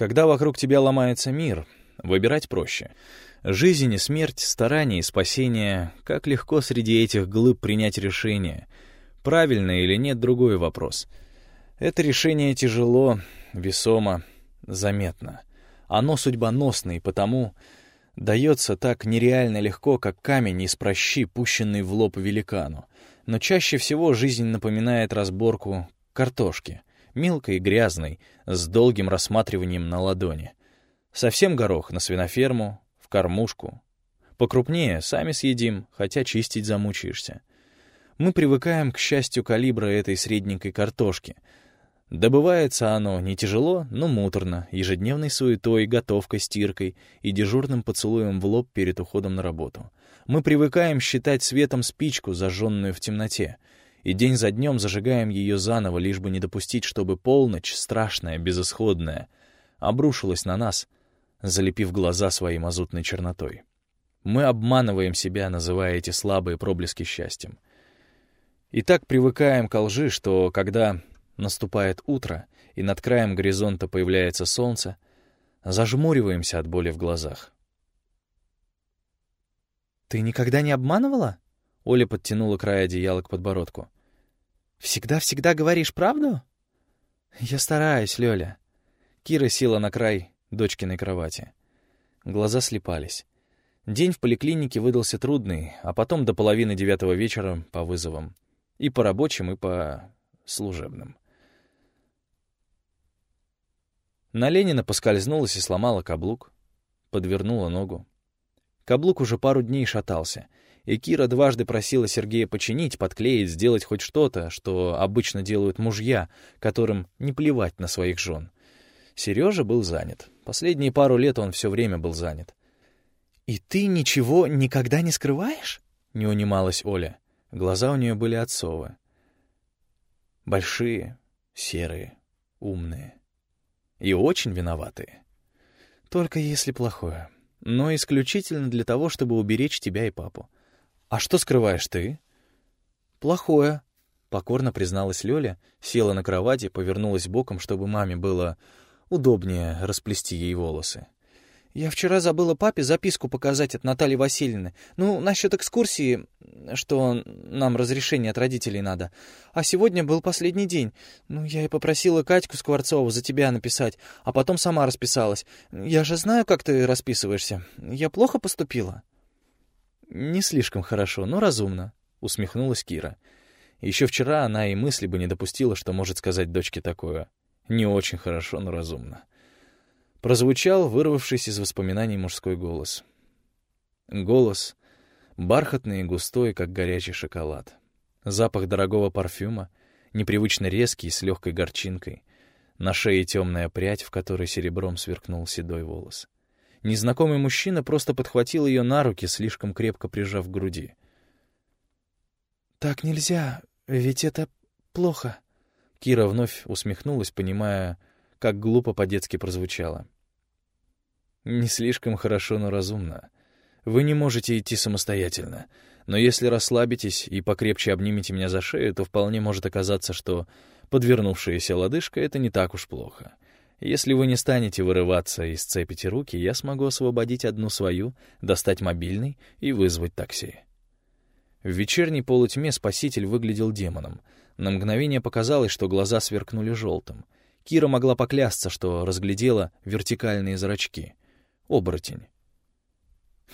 Когда вокруг тебя ломается мир, выбирать проще. Жизнь и смерть, старание и спасение, как легко среди этих глыб принять решение. Правильно или нет — другой вопрос. Это решение тяжело, весомо, заметно. Оно судьбоносно, и потому дается так нереально легко, как камень из прощи, пущенный в лоб великану. Но чаще всего жизнь напоминает разборку картошки, мелкой и грязной, с долгим рассматриванием на ладони. Совсем горох на свиноферму, в кормушку. Покрупнее сами съедим, хотя чистить замучаешься. Мы привыкаем к счастью калибра этой средненькой картошки — Добывается оно не тяжело, но муторно, ежедневной суетой, готовкой, стиркой и дежурным поцелуем в лоб перед уходом на работу. Мы привыкаем считать светом спичку, зажженную в темноте, и день за днем зажигаем ее заново, лишь бы не допустить, чтобы полночь, страшная, безысходная, обрушилась на нас, залепив глаза своей мазутной чернотой. Мы обманываем себя, называя эти слабые проблески счастьем. И так привыкаем к лжи, что когда Наступает утро, и над краем горизонта появляется солнце. Зажмуриваемся от боли в глазах. «Ты никогда не обманывала?» Оля подтянула край одеяла к подбородку. «Всегда-всегда говоришь правду?» «Я стараюсь, Лёля». Кира села на край дочкиной кровати. Глаза слепались. День в поликлинике выдался трудный, а потом до половины девятого вечера по вызовам. И по рабочим, и по служебным. На Ленина поскользнулась и сломала каблук. Подвернула ногу. Каблук уже пару дней шатался, и Кира дважды просила Сергея починить, подклеить, сделать хоть что-то, что обычно делают мужья, которым не плевать на своих жен. Сережа был занят. Последние пару лет он все время был занят. «И ты ничего никогда не скрываешь?» — не унималась Оля. Глаза у нее были отцовы. Большие, серые, умные и очень виноватые. Только если плохое. Но исключительно для того, чтобы уберечь тебя и папу. А что скрываешь ты? Плохое, покорно призналась Лёля, села на кровати, повернулась боком, чтобы маме было удобнее расплести ей волосы. Я вчера забыла папе записку показать от Натальи Васильевны. Ну, насчет экскурсии, что нам разрешение от родителей надо. А сегодня был последний день. Ну, я и попросила Катьку Скворцову за тебя написать, а потом сама расписалась. Я же знаю, как ты расписываешься. Я плохо поступила?» «Не слишком хорошо, но разумно», — усмехнулась Кира. Еще вчера она и мысли бы не допустила, что может сказать дочке такое. «Не очень хорошо, но разумно». Прозвучал вырвавшись из воспоминаний мужской голос. Голос бархатный и густой, как горячий шоколад. Запах дорогого парфюма, непривычно резкий, с легкой горчинкой. На шее темная прядь, в которой серебром сверкнул седой волос. Незнакомый мужчина просто подхватил ее на руки, слишком крепко прижав к груди. «Так нельзя, ведь это плохо». Кира вновь усмехнулась, понимая, как глупо по-детски прозвучало. «Не слишком хорошо, но разумно. Вы не можете идти самостоятельно, но если расслабитесь и покрепче обнимете меня за шею, то вполне может оказаться, что подвернувшаяся лодыжка — это не так уж плохо. Если вы не станете вырываться и сцепите руки, я смогу освободить одну свою, достать мобильный и вызвать такси». В вечерней полутьме спаситель выглядел демоном. На мгновение показалось, что глаза сверкнули желтым — Кира могла поклясться, что разглядела вертикальные зрачки. Оборотень.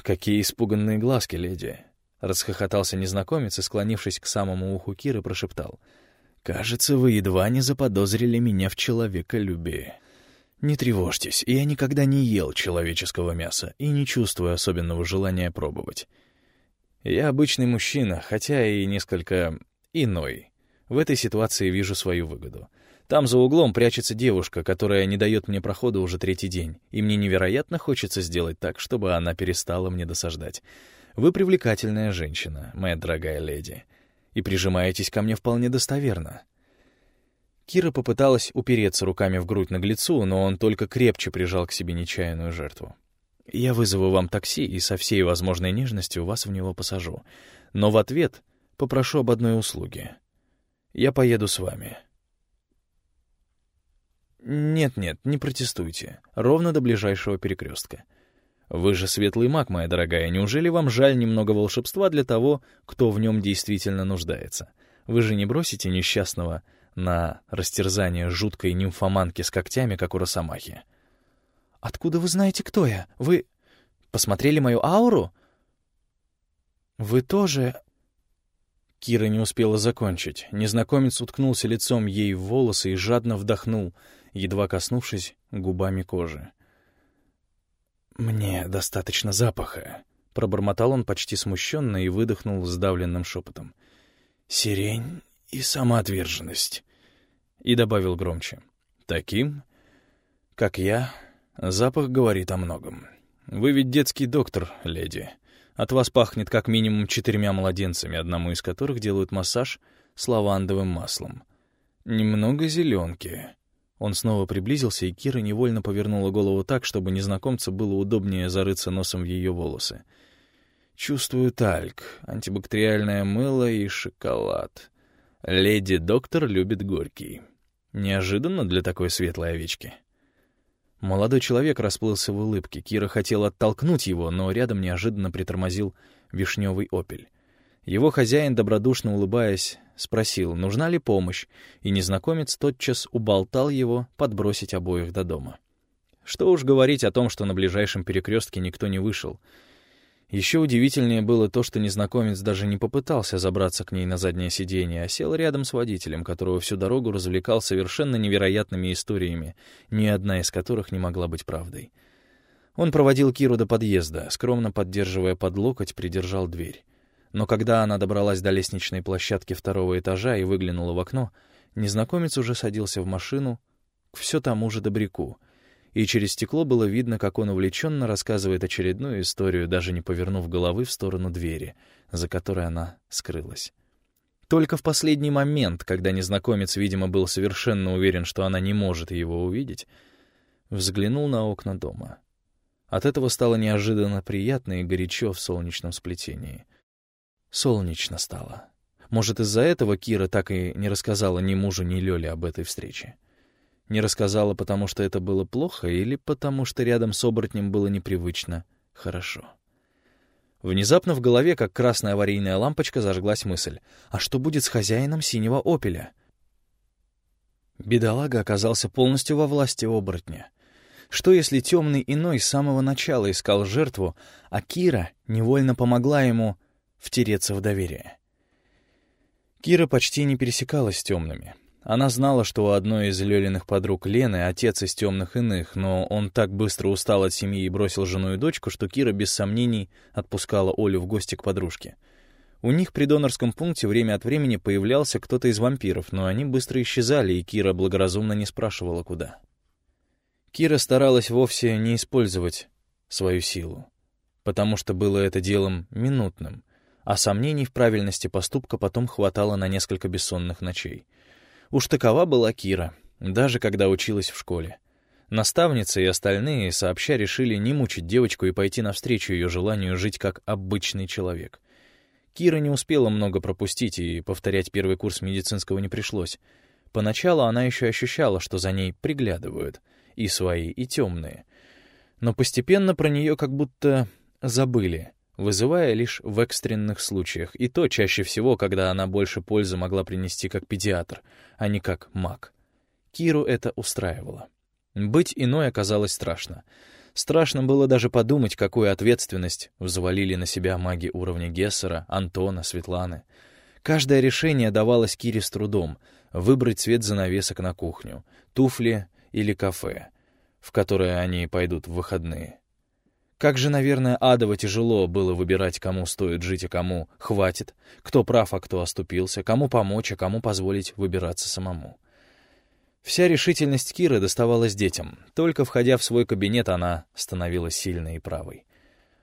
«Какие испуганные глазки, леди!» — расхохотался незнакомец и, склонившись к самому уху Киры, прошептал. «Кажется, вы едва не заподозрили меня в человеколюбии. Не тревожьтесь, я никогда не ел человеческого мяса и не чувствую особенного желания пробовать. Я обычный мужчина, хотя и несколько иной. В этой ситуации вижу свою выгоду. Там за углом прячется девушка, которая не дает мне прохода уже третий день, и мне невероятно хочется сделать так, чтобы она перестала мне досаждать. Вы привлекательная женщина, моя дорогая леди, и прижимаетесь ко мне вполне достоверно. Кира попыталась упереться руками в грудь наглецу, но он только крепче прижал к себе нечаянную жертву. «Я вызову вам такси и со всей возможной нежностью вас в него посажу. Но в ответ попрошу об одной услуге. Я поеду с вами». «Нет-нет, не протестуйте. Ровно до ближайшего перекрестка. Вы же светлый маг, моя дорогая. Неужели вам жаль немного волшебства для того, кто в нем действительно нуждается? Вы же не бросите несчастного на растерзание жуткой нимфоманки с когтями, как у росомахи?» «Откуда вы знаете, кто я? Вы посмотрели мою ауру?» «Вы тоже...» Кира не успела закончить. Незнакомец уткнулся лицом ей в волосы и жадно вдохнул, едва коснувшись губами кожи. «Мне достаточно запаха», — пробормотал он почти смущенно и выдохнул сдавленным шепотом. «Сирень и самоотверженность». И добавил громче. «Таким, как я, запах говорит о многом. Вы ведь детский доктор, леди. От вас пахнет как минимум четырьмя младенцами, одному из которых делают массаж с лавандовым маслом. Немного зеленки». Он снова приблизился, и Кира невольно повернула голову так, чтобы незнакомцу было удобнее зарыться носом в ее волосы. «Чувствую тальк, антибактериальное мыло и шоколад. Леди-доктор любит горький. Неожиданно для такой светлой овечки». Молодой человек расплылся в улыбке. Кира хотела оттолкнуть его, но рядом неожиданно притормозил вишневый «Опель». Его хозяин, добродушно улыбаясь, спросил, нужна ли помощь, и незнакомец тотчас уболтал его подбросить обоих до дома. Что уж говорить о том, что на ближайшем перекрестке никто не вышел. Еще удивительнее было то, что незнакомец даже не попытался забраться к ней на заднее сиденье, а сел рядом с водителем, которого всю дорогу развлекал совершенно невероятными историями, ни одна из которых не могла быть правдой. Он проводил Киру до подъезда, скромно поддерживая под локоть, придержал дверь. Но когда она добралась до лестничной площадки второго этажа и выглянула в окно, незнакомец уже садился в машину к все тому же добряку, и через стекло было видно, как он увлеченно рассказывает очередную историю, даже не повернув головы в сторону двери, за которой она скрылась. Только в последний момент, когда незнакомец, видимо, был совершенно уверен, что она не может его увидеть, взглянул на окна дома. От этого стало неожиданно приятно и горячо в солнечном сплетении — Солнечно стало. Может, из-за этого Кира так и не рассказала ни мужу, ни Лёле об этой встрече. Не рассказала, потому что это было плохо, или потому что рядом с оборотнем было непривычно хорошо. Внезапно в голове, как красная аварийная лампочка, зажглась мысль. А что будет с хозяином синего «Опеля»? Бедолага оказался полностью во власти оборотня. Что если темный иной с самого начала искал жертву, а Кира невольно помогла ему втереться в доверие. Кира почти не пересекалась с темными. Она знала, что у одной из Лёлиных подруг Лены отец из темных иных, но он так быстро устал от семьи и бросил жену и дочку, что Кира без сомнений отпускала Олю в гости к подружке. У них при донорском пункте время от времени появлялся кто-то из вампиров, но они быстро исчезали, и Кира благоразумно не спрашивала, куда. Кира старалась вовсе не использовать свою силу, потому что было это делом минутным, а сомнений в правильности поступка потом хватало на несколько бессонных ночей. Уж такова была Кира, даже когда училась в школе. Наставница и остальные сообща решили не мучить девочку и пойти навстречу ее желанию жить как обычный человек. Кира не успела много пропустить, и повторять первый курс медицинского не пришлось. Поначалу она еще ощущала, что за ней приглядывают, и свои, и темные. Но постепенно про нее как будто забыли — вызывая лишь в экстренных случаях, и то чаще всего, когда она больше пользы могла принести как педиатр, а не как маг. Киру это устраивало. Быть иной оказалось страшно. Страшно было даже подумать, какую ответственность взвалили на себя маги уровня Гессера, Антона, Светланы. Каждое решение давалось Кире с трудом — выбрать цвет занавесок на кухню, туфли или кафе, в которое они пойдут в выходные. Как же, наверное, адово тяжело было выбирать, кому стоит жить, а кому хватит, кто прав, а кто оступился, кому помочь, а кому позволить выбираться самому. Вся решительность Киры доставалась детям. Только входя в свой кабинет, она становилась сильной и правой.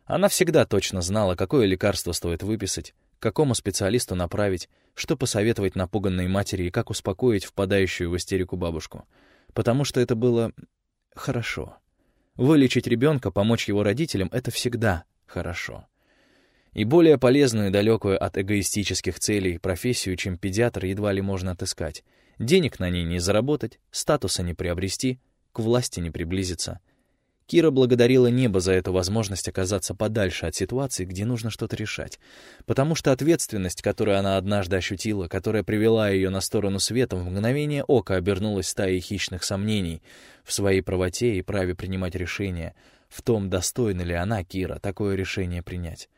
Она всегда точно знала, какое лекарство стоит выписать, к какому специалисту направить, что посоветовать напуганной матери и как успокоить впадающую в истерику бабушку. Потому что это было хорошо. Вылечить ребенка, помочь его родителям — это всегда хорошо. И более полезную и далекую от эгоистических целей профессию, чем педиатр, едва ли можно отыскать. Денег на ней не заработать, статуса не приобрести, к власти не приблизиться — Кира благодарила небо за эту возможность оказаться подальше от ситуации, где нужно что-то решать. Потому что ответственность, которую она однажды ощутила, которая привела ее на сторону света, в мгновение ока обернулась стаей хищных сомнений в своей правоте и праве принимать решения, в том, достойна ли она, Кира, такое решение принять.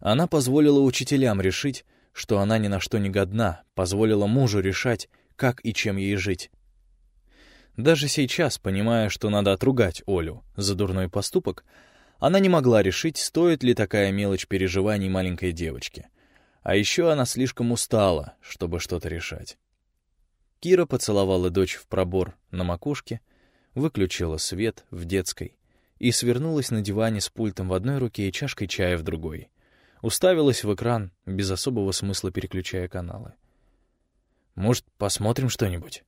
Она позволила учителям решить, что она ни на что не годна, позволила мужу решать, как и чем ей жить. Даже сейчас, понимая, что надо отругать Олю за дурной поступок, она не могла решить, стоит ли такая мелочь переживаний маленькой девочки. А еще она слишком устала, чтобы что-то решать. Кира поцеловала дочь в пробор на макушке, выключила свет в детской и свернулась на диване с пультом в одной руке и чашкой чая в другой. Уставилась в экран, без особого смысла переключая каналы. «Может, посмотрим что-нибудь?»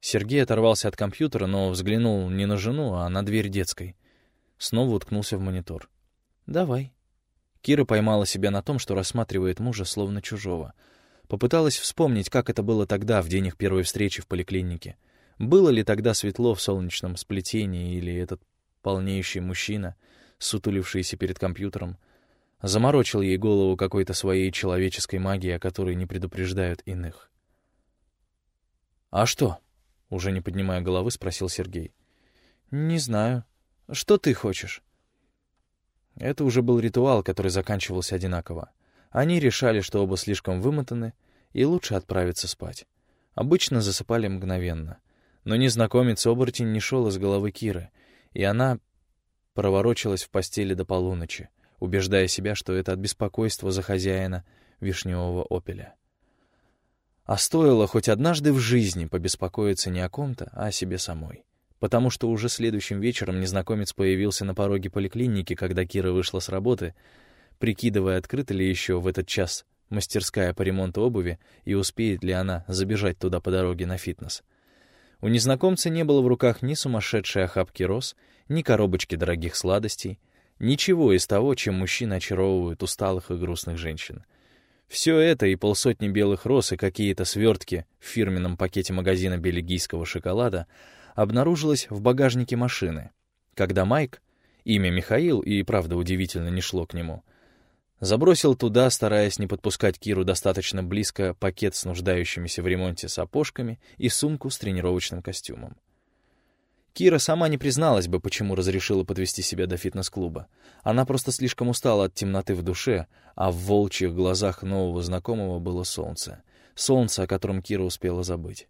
Сергей оторвался от компьютера, но взглянул не на жену, а на дверь детской. Снова уткнулся в монитор. «Давай». Кира поймала себя на том, что рассматривает мужа словно чужого. Попыталась вспомнить, как это было тогда, в день их первой встречи в поликлинике. Было ли тогда светло в солнечном сплетении, или этот полнеющий мужчина, сутулившийся перед компьютером, заморочил ей голову какой-то своей человеческой магией, о которой не предупреждают иных. «А что?» Уже не поднимая головы, спросил Сергей. «Не знаю. Что ты хочешь?» Это уже был ритуал, который заканчивался одинаково. Они решали, что оба слишком вымотаны, и лучше отправиться спать. Обычно засыпали мгновенно. Но незнакомец-оборотень не шел из головы Киры, и она проворочилась в постели до полуночи, убеждая себя, что это от беспокойства за хозяина вишневого опеля. А стоило хоть однажды в жизни побеспокоиться не о ком-то, а о себе самой. Потому что уже следующим вечером незнакомец появился на пороге поликлиники, когда Кира вышла с работы, прикидывая, открыта ли еще в этот час мастерская по ремонту обуви и успеет ли она забежать туда по дороге на фитнес. У незнакомца не было в руках ни сумасшедшей охапки роз, ни коробочки дорогих сладостей, ничего из того, чем мужчины очаровывают усталых и грустных женщин — все это и полсотни белых роз и какие-то свертки в фирменном пакете магазина бельгийского шоколада обнаружилось в багажнике машины, когда Майк, имя Михаил и, правда, удивительно не шло к нему, забросил туда, стараясь не подпускать Киру достаточно близко, пакет с нуждающимися в ремонте сапожками и сумку с тренировочным костюмом. Кира сама не призналась бы, почему разрешила подвести себя до фитнес-клуба. Она просто слишком устала от темноты в душе, а в волчьих глазах нового знакомого было солнце. Солнце, о котором Кира успела забыть.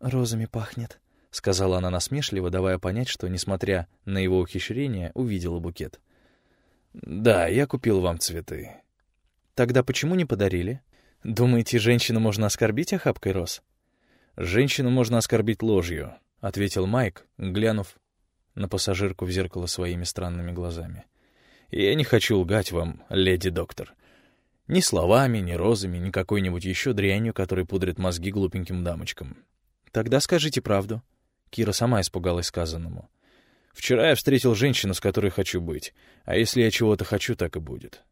«Розами пахнет», — сказала она насмешливо, давая понять, что, несмотря на его ухищрение, увидела букет. «Да, я купил вам цветы». «Тогда почему не подарили? Думаете, женщину можно оскорбить охапкой роз?» «Женщину можно оскорбить ложью», — ответил Майк, глянув на пассажирку в зеркало своими странными глазами. «Я не хочу лгать вам, леди-доктор. Ни словами, ни розами, ни какой-нибудь еще дрянью, которая пудрит мозги глупеньким дамочкам. Тогда скажите правду». Кира сама испугалась сказанному. «Вчера я встретил женщину, с которой хочу быть. А если я чего-то хочу, так и будет.